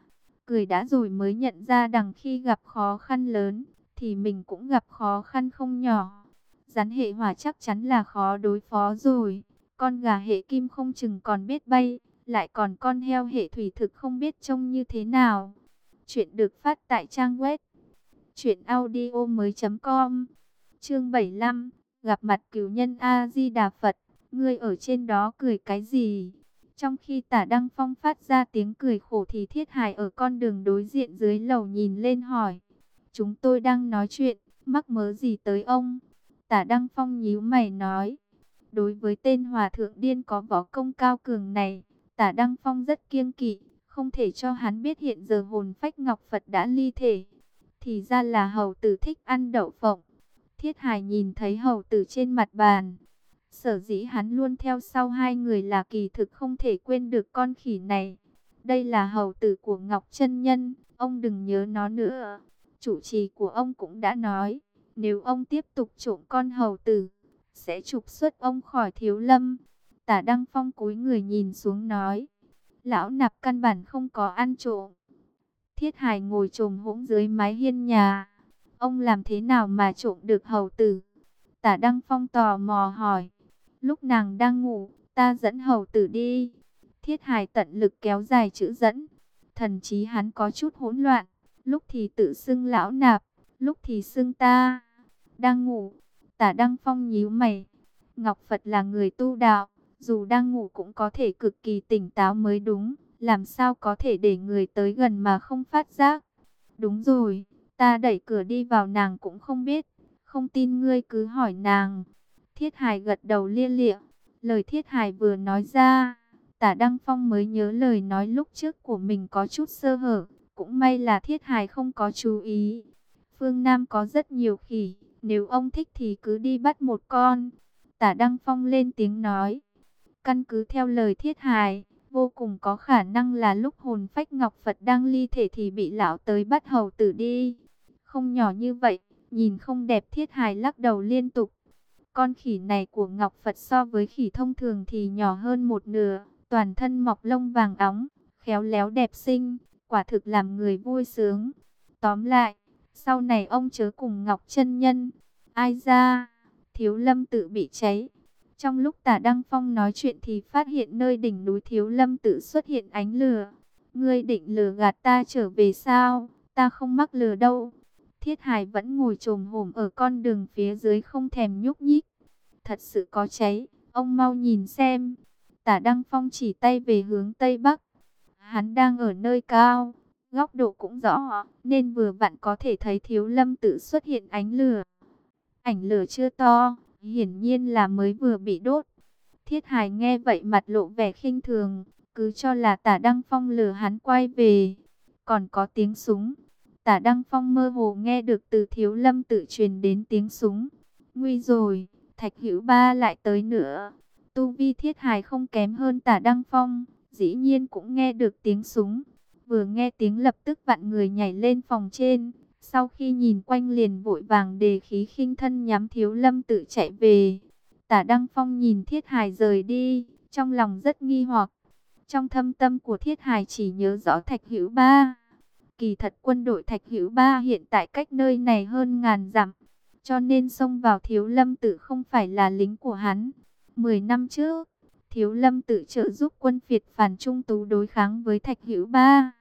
Cười đã rồi mới nhận ra đằng khi gặp khó khăn lớn, thì mình cũng gặp khó khăn không nhỏ. Rắn hệ hỏa chắc chắn là khó đối phó rồi. Con gà hệ kim không chừng còn biết bay, lại còn con heo hệ thủy thực không biết trông như thế nào. Chuyện được phát tại trang web truyệnaudiomoi.com. Chương 75, gặp mặt cửu nhân A Di Đà Phật, ngươi ở trên đó cười cái gì? Trong khi Tả Đăng Phong phát ra tiếng cười khổ thì Thiết Hải ở con đường đối diện dưới lầu nhìn lên hỏi: "Chúng tôi đang nói chuyện, mắc mớ gì tới ông?" Tả Đăng Phong nhíu mày nói, đối với tên hòa thượng điên có võ công cao cường này, Tả Đăng Phong rất kiêng kỵ, không thể cho hắn biết hiện giờ hồn phách Ngọc Phật đã ly thể. Thì ra là hầu tử thích ăn đậu phộng. Thiết Hải nhìn thấy hầu tử trên mặt bàn. Sở dĩ hắn luôn theo sau hai người là kỳ thực không thể quên được con khỉ này. Đây là hầu tử của Ngọc chân Nhân, ông đừng nhớ nó nữa. Chủ trì của ông cũng đã nói, nếu ông tiếp tục trộm con hầu tử, sẽ trục xuất ông khỏi thiếu lâm. Tả Đăng Phong cúi người nhìn xuống nói, lão nạp căn bản không có ăn trộm. Thiết Hải ngồi trồm hỗn dưới mái hiên nhà. Ông làm thế nào mà trộm được hầu tử? Tả Đăng Phong tò mò hỏi. Lúc nàng đang ngủ, ta dẫn hầu tử đi. Thiết Hải tận lực kéo dài chữ dẫn. Thần chí hắn có chút hỗn loạn. Lúc thì tự xưng lão nạp, lúc thì xưng ta đang ngủ. Tả Đăng Phong nhíu mày. Ngọc Phật là người tu đạo, dù đang ngủ cũng có thể cực kỳ tỉnh táo mới đúng. Làm sao có thể để người tới gần mà không phát giác? Đúng rồi, ta đẩy cửa đi vào nàng cũng không biết. Không tin ngươi cứ hỏi nàng. Thiết Hải gật đầu lia lịa. Lời Thiết Hải vừa nói ra, Tả Đăng Phong mới nhớ lời nói lúc trước của mình có chút sơ hở, cũng may là Thiết Hải không có chú ý. Phương Nam có rất nhiều khỉ, nếu ông thích thì cứ đi bắt một con. Tả Đăng Phong lên tiếng nói, căn cứ theo lời Thiết hài vô cùng có khả năng là lúc hồn phách Ngọc Phật đang ly thể thì bị lão tới bắt hầu tử đi. Không nhỏ như vậy, nhìn không đẹp Thiết hài lắc đầu liên tục. Con khỉ này của Ngọc Phật so với khỉ thông thường thì nhỏ hơn một nửa, toàn thân mọc lông vàng óng, khéo léo đẹp xinh, quả thực làm người vui sướng. Tóm lại, sau này ông chớ cùng Ngọc chân Nhân, ai ra, thiếu lâm tự bị cháy. Trong lúc tả Đăng Phong nói chuyện thì phát hiện nơi đỉnh núi thiếu lâm tự xuất hiện ánh lửa. Ngươi định lừa gạt ta trở về sao? Ta không mắc lừa đâu. Thiết Hải vẫn ngồi trồm hổm ở con đường phía dưới không thèm nhúc nhích. Thật sự có cháy, ông mau nhìn xem. Tả Đăng Phong chỉ tay về hướng Tây Bắc. Hắn đang ở nơi cao, góc độ cũng rõ, nên vừa vặn có thể thấy thiếu lâm tự xuất hiện ánh lửa. Ảnh lửa chưa to, hiển nhiên là mới vừa bị đốt. Thiết Hải nghe vậy mặt lộ vẻ khinh thường, cứ cho là tả Đăng Phong lừa hắn quay về. Còn có tiếng súng. Tả Đăng Phong mơ hồ nghe được từ thiếu lâm tự truyền đến tiếng súng. Nguy rồi, Thạch Hữu Ba lại tới nữa. Tu vi thiết hài không kém hơn tả Đăng Phong, dĩ nhiên cũng nghe được tiếng súng. Vừa nghe tiếng lập tức vặn người nhảy lên phòng trên. Sau khi nhìn quanh liền vội vàng đề khí khinh thân nhắm thiếu lâm tự chạy về. Tả Đăng Phong nhìn thiết hài rời đi, trong lòng rất nghi hoặc. Trong thâm tâm của thiết hài chỉ nhớ rõ Thạch Hữu Ba. Kỳ thật quân đội Thạch Hữu Ba hiện tại cách nơi này hơn ngàn dặm. Cho nên xông vào thiếu lâm tự không phải là lính của hắn. Mười năm trước, thiếu lâm tự trợ giúp quân Việt phản trung tú đối kháng với Thạch Hữu Ba.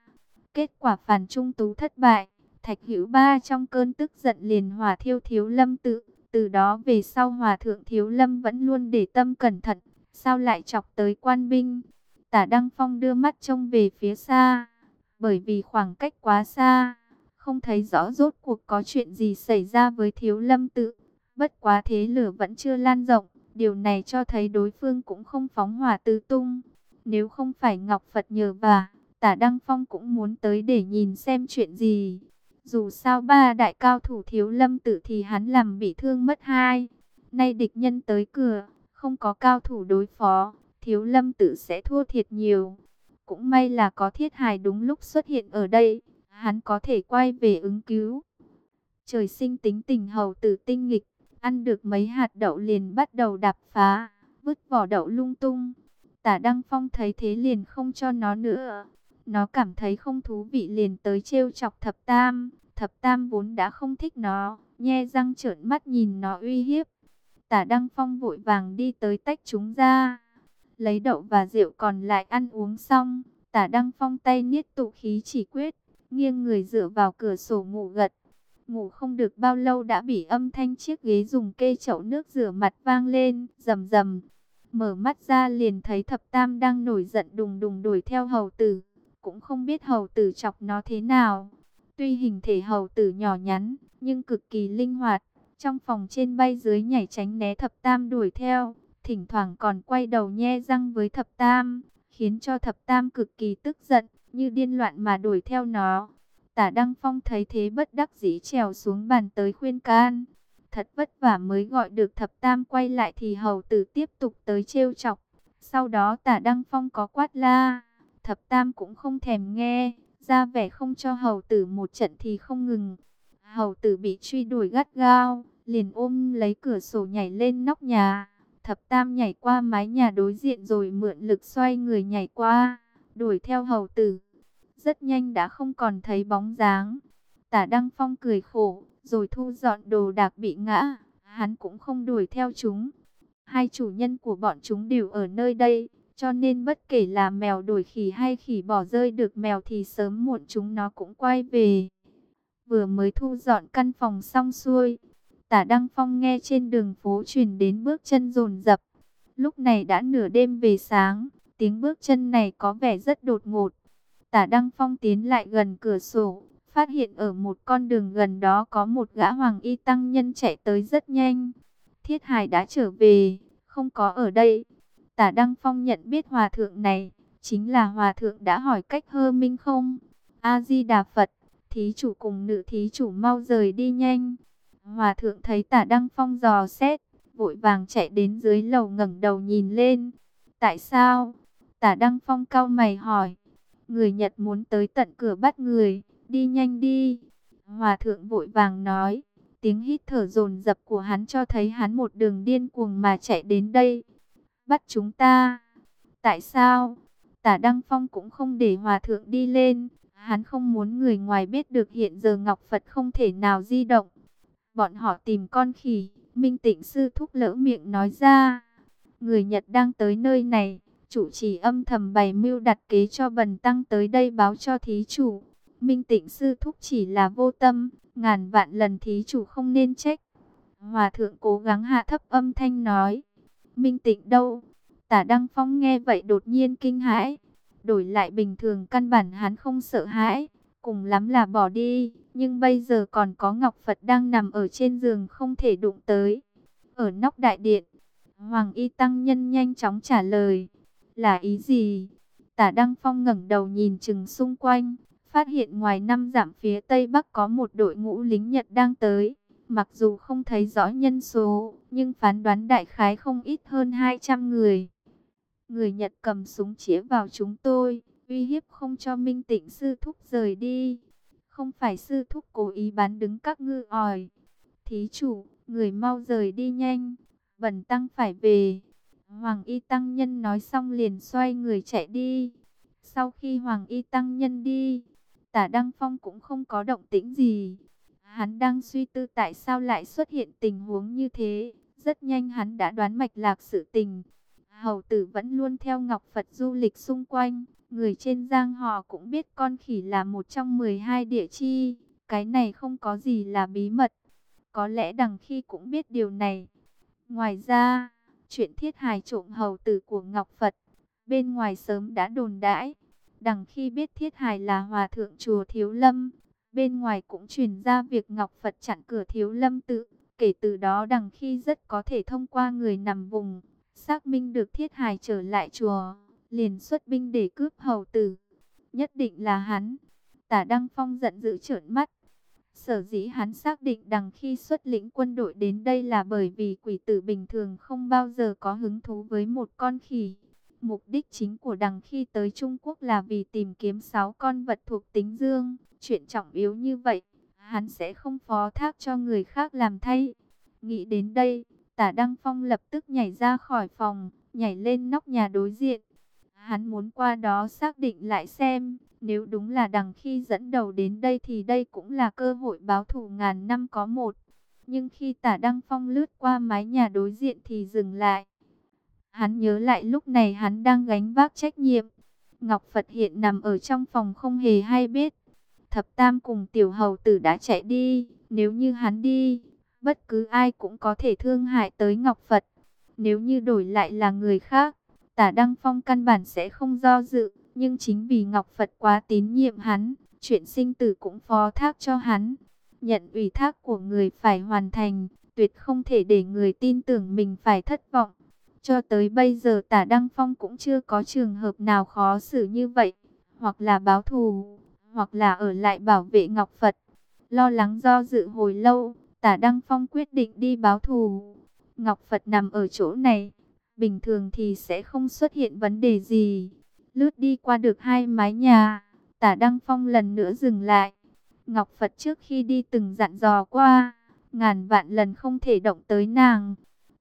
Kết quả phản trung tú thất bại. Thạch Hữu Ba trong cơn tức giận liền hỏa thiêu thiếu lâm tự. Từ đó về sau hòa thượng thiếu lâm vẫn luôn để tâm cẩn thận. Sao lại chọc tới quan binh? Tả Đăng Phong đưa mắt trông về phía xa. Bởi vì khoảng cách quá xa không thấy rõ rốt cuộc có chuyện gì xảy ra với thiếu lâm tự. Bất quá thế lửa vẫn chưa lan rộng, điều này cho thấy đối phương cũng không phóng hỏa tứ tung. Nếu không phải Ngọc Phật nhờ bà tả Đăng Phong cũng muốn tới để nhìn xem chuyện gì. Dù sao ba đại cao thủ thiếu lâm tự thì hắn làm bị thương mất hai. Nay địch nhân tới cửa, không có cao thủ đối phó, thiếu lâm tự sẽ thua thiệt nhiều. Cũng may là có thiết hài đúng lúc xuất hiện ở đây hắn có thể quay về ứng cứu. Trời sinh tính tình hầu tử tinh nghịch, ăn được mấy hạt đậu liền bắt đầu đạp phá, vứt vỏ đậu lung tung. Tả Đăng Phong thấy thế liền không cho nó nữa. Nó cảm thấy không thú vị liền tới trêu chọc thập tam. Thập tam vốn đã không thích nó, nhe răng trợn mắt nhìn nó uy hiếp. Tả Đăng Phong vội vàng đi tới tách chúng ra. Lấy đậu và rượu còn lại ăn uống xong. Tả Đăng Phong tay niết tụ khí chỉ quyết nghiêng người dựa vào cửa sổ ngủ gật. Ngủ không được bao lâu đã bị âm thanh chiếc ghế dùng kê chậu nước rửa mặt vang lên, rầm rầm. Mở mắt ra liền thấy thập tam đang nổi giận đùng đùng đuổi theo hầu tử. Cũng không biết hầu tử chọc nó thế nào. Tuy hình thể hầu tử nhỏ nhắn, nhưng cực kỳ linh hoạt. Trong phòng trên bay dưới nhảy tránh né thập tam đuổi theo. Thỉnh thoảng còn quay đầu nhe răng với thập tam, khiến cho thập tam cực kỳ tức giận như điên loạn mà đuổi theo nó. Tả Đăng Phong thấy thế bất đắc dĩ trèo xuống bàn tới khuyên can. Thật vất vả mới gọi được thập tam quay lại thì hầu tử tiếp tục tới trêu chọc. Sau đó tả Đăng Phong có quát la. Thập tam cũng không thèm nghe, ra vẻ không cho hầu tử một trận thì không ngừng. Hầu tử bị truy đuổi gắt gao, liền ôm lấy cửa sổ nhảy lên nóc nhà. Thập tam nhảy qua mái nhà đối diện rồi mượn lực xoay người nhảy qua, đuổi theo hầu tử rất nhanh đã không còn thấy bóng dáng. Tả Đăng Phong cười khổ, rồi thu dọn đồ đạc bị ngã, hắn cũng không đuổi theo chúng. Hai chủ nhân của bọn chúng đều ở nơi đây, cho nên bất kể là mèo đuổi khỉ hay khỉ bỏ rơi được mèo thì sớm muộn chúng nó cũng quay về. Vừa mới thu dọn căn phòng xong xuôi, Tả Đăng Phong nghe trên đường phố truyền đến bước chân rồn rập. Lúc này đã nửa đêm về sáng, tiếng bước chân này có vẻ rất đột ngột. Tả Đăng Phong tiến lại gần cửa sổ, phát hiện ở một con đường gần đó có một gã hoàng y tăng nhân chạy tới rất nhanh. Thiết Hải đã trở về, không có ở đây. Tả Đăng Phong nhận biết hòa thượng này, chính là hòa thượng đã hỏi cách hơ minh không? A-di-đà Phật, thí chủ cùng nữ thí chủ mau rời đi nhanh. Hòa thượng thấy tả Đăng Phong dò xét, vội vàng chạy đến dưới lầu ngẩng đầu nhìn lên. Tại sao? Tả Đăng Phong cao mày hỏi. Người Nhật muốn tới tận cửa bắt người, đi nhanh đi. Hòa thượng vội vàng nói. Tiếng hít thở dồn dập của hắn cho thấy hắn một đường điên cuồng mà chạy đến đây. Bắt chúng ta. Tại sao? Tả Đăng Phong cũng không để hòa thượng đi lên. Hắn không muốn người ngoài biết được hiện giờ Ngọc Phật không thể nào di động. Bọn họ tìm con khỉ. Minh tịnh sư thúc lỡ miệng nói ra. Người Nhật đang tới nơi này. Chủ trì âm thầm bày mưu đặt kế cho bần tăng tới đây báo cho thí chủ. Minh tịnh sư thúc chỉ là vô tâm. Ngàn vạn lần thí chủ không nên trách. Hòa thượng cố gắng hạ thấp âm thanh nói. Minh tịnh đâu? Tả Đăng Phong nghe vậy đột nhiên kinh hãi. Đổi lại bình thường căn bản hắn không sợ hãi. Cùng lắm là bỏ đi. Nhưng bây giờ còn có Ngọc Phật đang nằm ở trên giường không thể đụng tới. Ở nóc đại điện. Hoàng Y Tăng Nhân nhanh chóng trả lời. Là ý gì? Tả Đăng Phong ngẩng đầu nhìn chừng xung quanh. Phát hiện ngoài năm giảm phía tây bắc có một đội ngũ lính Nhật đang tới. Mặc dù không thấy rõ nhân số, nhưng phán đoán đại khái không ít hơn 200 người. Người Nhật cầm súng chĩa vào chúng tôi, uy hiếp không cho Minh Tịnh sư thúc rời đi. Không phải sư thúc cố ý bán đứng các ngư ỏi. Thí chủ, người mau rời đi nhanh, bẩn tăng phải về. Hoàng Y Tăng Nhân nói xong liền xoay người chạy đi. Sau khi Hoàng Y Tăng Nhân đi, tả Đăng Phong cũng không có động tĩnh gì. Hắn đang suy tư tại sao lại xuất hiện tình huống như thế. Rất nhanh hắn đã đoán mạch lạc sự tình. Hầu tử vẫn luôn theo Ngọc Phật du lịch xung quanh. Người trên giang họ cũng biết con khỉ là một trong 12 địa chi. Cái này không có gì là bí mật. Có lẽ đằng khi cũng biết điều này. Ngoài ra, chuyện thiết hài trộm hầu tử của Ngọc Phật, bên ngoài sớm đã đồn đãi. Đằng khi biết thiết hài là hòa thượng chùa Thiếu Lâm, bên ngoài cũng truyền ra việc Ngọc Phật chặn cửa Thiếu Lâm tự. Kể từ đó đằng khi rất có thể thông qua người nằm vùng, xác minh được thiết hài trở lại chùa, liền xuất binh để cướp hầu tử. Nhất định là hắn. Tả Đăng Phong giận dữ trợn mắt. Sở dĩ hắn xác định đằng khi xuất lĩnh quân đội đến đây là bởi vì quỷ tử bình thường không bao giờ có hứng thú với một con khỉ. Mục đích chính của đằng khi tới Trung Quốc là vì tìm kiếm sáu con vật thuộc tính dương. Chuyện trọng yếu như vậy, hắn sẽ không phó thác cho người khác làm thay. Nghĩ đến đây, tả Đăng Phong lập tức nhảy ra khỏi phòng, nhảy lên nóc nhà đối diện. Hắn muốn qua đó xác định lại xem, nếu đúng là đằng khi dẫn đầu đến đây thì đây cũng là cơ hội báo thù ngàn năm có một. Nhưng khi tả Đăng Phong lướt qua mái nhà đối diện thì dừng lại. Hắn nhớ lại lúc này hắn đang gánh vác trách nhiệm. Ngọc Phật hiện nằm ở trong phòng không hề hay biết. Thập Tam cùng tiểu hầu tử đã chạy đi. Nếu như hắn đi, bất cứ ai cũng có thể thương hại tới Ngọc Phật. Nếu như đổi lại là người khác, tả Đăng Phong căn bản sẽ không do dự. Nhưng chính vì Ngọc Phật quá tín nhiệm hắn, chuyện sinh tử cũng phó thác cho hắn. Nhận ủy thác của người phải hoàn thành, tuyệt không thể để người tin tưởng mình phải thất vọng. Cho tới bây giờ tả Đăng Phong cũng chưa có trường hợp nào khó xử như vậy, hoặc là báo thù, hoặc là ở lại bảo vệ Ngọc Phật. Lo lắng do dự hồi lâu, tả Đăng Phong quyết định đi báo thù. Ngọc Phật nằm ở chỗ này, bình thường thì sẽ không xuất hiện vấn đề gì. Lướt đi qua được hai mái nhà, tả Đăng Phong lần nữa dừng lại. Ngọc Phật trước khi đi từng dặn dò qua, ngàn vạn lần không thể động tới nàng.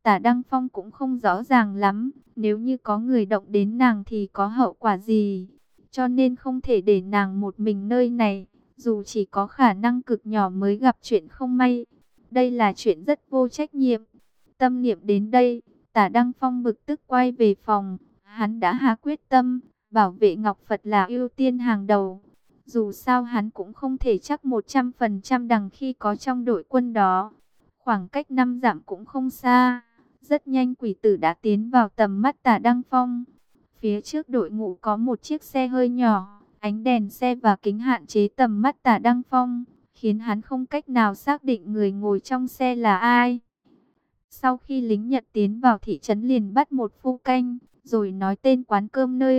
Tả Đăng Phong cũng không rõ ràng lắm, nếu như có người động đến nàng thì có hậu quả gì. Cho nên không thể để nàng một mình nơi này, dù chỉ có khả năng cực nhỏ mới gặp chuyện không may. Đây là chuyện rất vô trách nhiệm. Tâm niệm đến đây, tả Đăng Phong bực tức quay về phòng. Hắn đã hạ quyết tâm, bảo vệ Ngọc Phật là ưu tiên hàng đầu. Dù sao hắn cũng không thể chắc 100% đằng khi có trong đội quân đó. Khoảng cách năm giảm cũng không xa. Rất nhanh quỷ tử đã tiến vào tầm mắt tả Đăng Phong. Phía trước đội ngũ có một chiếc xe hơi nhỏ, ánh đèn xe và kính hạn chế tầm mắt tả Đăng Phong, khiến hắn không cách nào xác định người ngồi trong xe là ai. Sau khi lính Nhật tiến vào thị trấn liền bắt một phu canh, rồi nói tên quán cơm nơi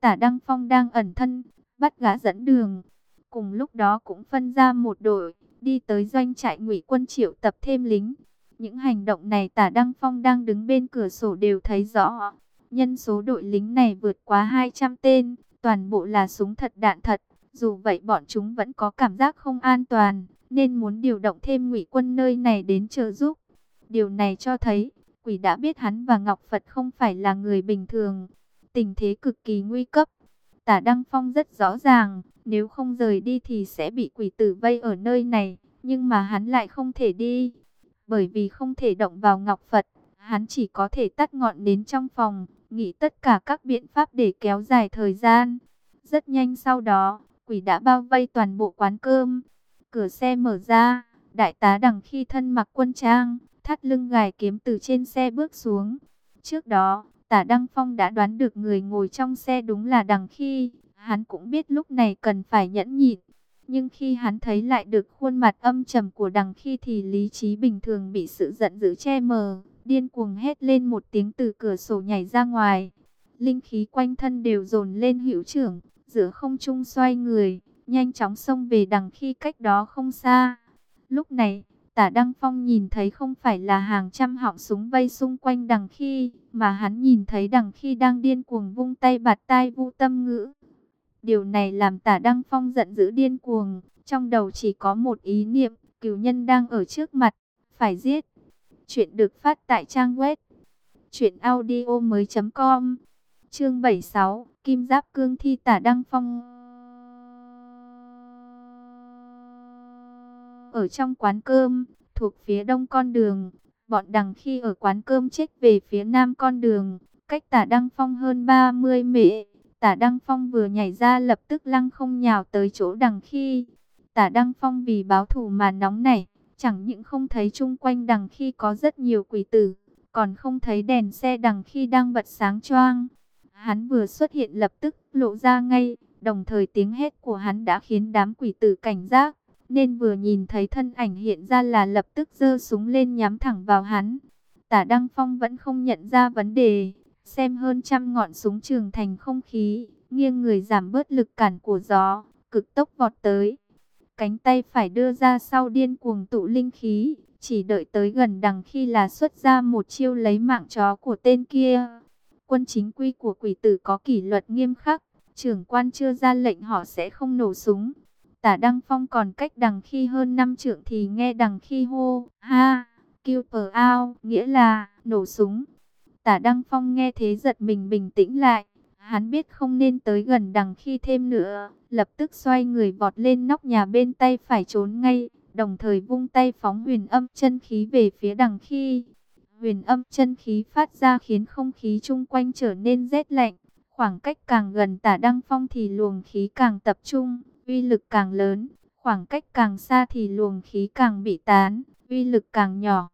Tả Đăng Phong đang ẩn thân, bắt gã dẫn đường. Cùng lúc đó cũng phân ra một đội, đi tới doanh trại ngụy quân triệu tập thêm lính. Những hành động này Tả Đăng Phong đang đứng bên cửa sổ đều thấy rõ. Nhân số đội lính này vượt quá 200 tên, toàn bộ là súng thật đạn thật. Dù vậy bọn chúng vẫn có cảm giác không an toàn, nên muốn điều động thêm ngụy quân nơi này đến trợ giúp. Điều này cho thấy, quỷ đã biết hắn và Ngọc Phật không phải là người bình thường. Tình thế cực kỳ nguy cấp. Tả Đăng Phong rất rõ ràng, nếu không rời đi thì sẽ bị quỷ tử vây ở nơi này. Nhưng mà hắn lại không thể đi, bởi vì không thể động vào Ngọc Phật. Hắn chỉ có thể tắt ngọn đến trong phòng, nghĩ tất cả các biện pháp để kéo dài thời gian. Rất nhanh sau đó, quỷ đã bao vây toàn bộ quán cơm. Cửa xe mở ra, đại tá đằng khi thân mặc quân trang, thắt lưng gài kiếm từ trên xe bước xuống. Trước đó, tả Đăng Phong đã đoán được người ngồi trong xe đúng là đằng khi. Hắn cũng biết lúc này cần phải nhẫn nhịn. Nhưng khi hắn thấy lại được khuôn mặt âm trầm của đằng khi thì lý trí bình thường bị sự giận dữ che mờ. Điên cuồng hét lên một tiếng từ cửa sổ nhảy ra ngoài. Linh khí quanh thân đều dồn lên hữu trưởng, giữa không trung xoay người, nhanh chóng xông về đằng khi cách đó không xa. Lúc này, tả Đăng Phong nhìn thấy không phải là hàng trăm họng súng vây xung quanh đằng khi, mà hắn nhìn thấy đằng khi đang điên cuồng vung tay bạt tai vu tâm ngữ. Điều này làm tả Đăng Phong giận dữ điên cuồng, trong đầu chỉ có một ý niệm, cửu nhân đang ở trước mặt, phải giết. Chuyện được phát tại trang web chuyện audio mới.com Chương 76 Kim Giáp Cương Thi Tả Đăng Phong Ở trong quán cơm, thuộc phía đông con đường, bọn đằng khi ở quán cơm chết về phía nam con đường, cách tả Đăng Phong hơn 30 mệ. Tả Đăng Phong vừa nhảy ra lập tức lăng không nhào tới chỗ đằng khi. Tả Đăng Phong vì báo thù mà nóng nảy, chẳng những không thấy chung quanh đằng khi có rất nhiều quỷ tử, còn không thấy đèn xe đằng khi đang bật sáng choang. Hắn vừa xuất hiện lập tức lộ ra ngay, đồng thời tiếng hét của hắn đã khiến đám quỷ tử cảnh giác, nên vừa nhìn thấy thân ảnh hiện ra là lập tức giơ súng lên nhắm thẳng vào hắn. Tả Đăng Phong vẫn không nhận ra vấn đề, xem hơn trăm ngọn súng trường thành không khí, nghiêng người giảm bớt lực cản của gió, cực tốc vọt tới. Cánh tay phải đưa ra sau điên cuồng tụ linh khí, chỉ đợi tới gần đằng khi là xuất ra một chiêu lấy mạng chó của tên kia. Quân chính quy của quỷ tử có kỷ luật nghiêm khắc, trưởng quan chưa ra lệnh họ sẽ không nổ súng. Tả Đăng Phong còn cách đằng khi hơn năm trượng thì nghe đằng khi hô, ha, kill per out, nghĩa là nổ súng. Tả Đăng Phong nghe thế giật mình bình tĩnh lại, hắn biết không nên tới gần đằng khi thêm nữa, lập tức xoay người vọt lên nóc nhà bên tay phải trốn ngay, đồng thời vung tay phóng huyền âm chân khí về phía đằng khi. Huyền âm chân khí phát ra khiến không khí chung quanh trở nên rét lạnh. Khoảng cách càng gần tả đăng phong thì luồng khí càng tập trung, uy lực càng lớn. Khoảng cách càng xa thì luồng khí càng bị tán, uy lực càng nhỏ.